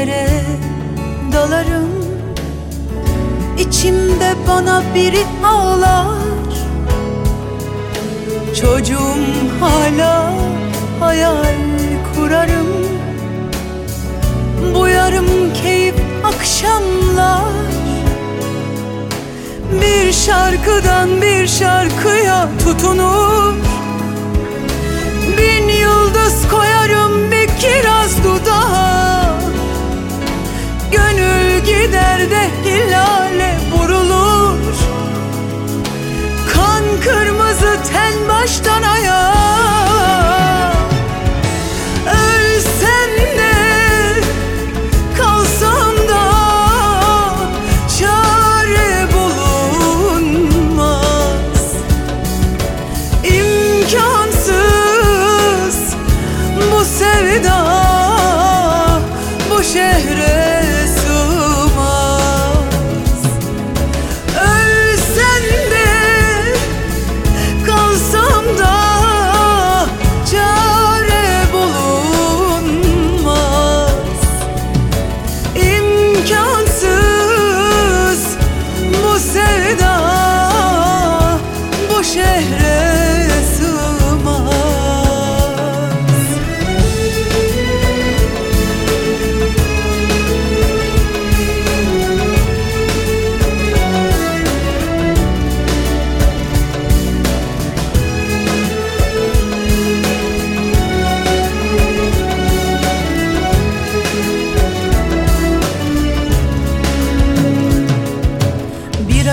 Derinlere Dalarım. İçimde bana biri ağlar. Çocuğum hala hayal kurarım. Bu yarım keyif akşamlar. Bir şarkıdan bir şarkıya tutunur. Bin yıldız koyarım gider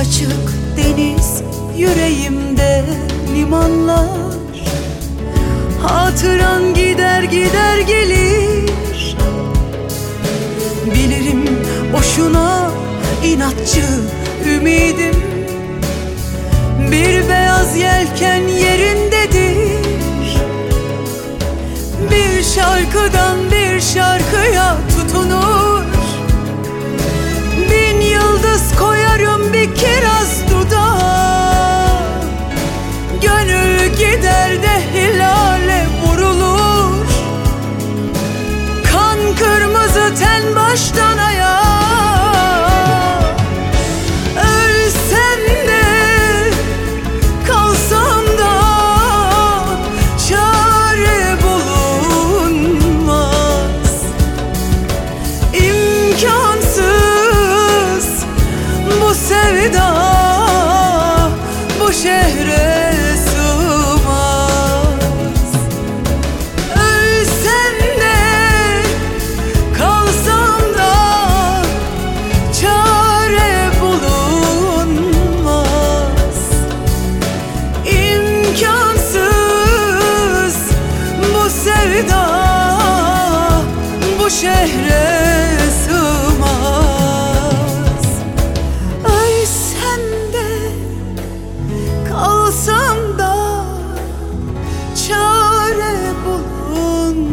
açık deniz yüreğimde limanlar. Hatıran gider gider gelir. Bilirim boşuna inatçı ümidim. Bir beyaz yelken yerindedir. Bir şarkıdan sevda bu şehre sığmaz. Ölsem de kalsam da çare bulunmaz.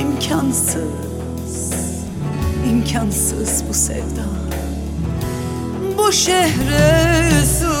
İmkansız, imkansız bu sevda bu şehre sığmaz